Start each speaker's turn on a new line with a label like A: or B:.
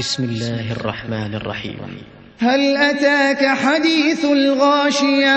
A: بسم الله الرحمن الرحيم.
B: هل أتاك حديث الغاشية؟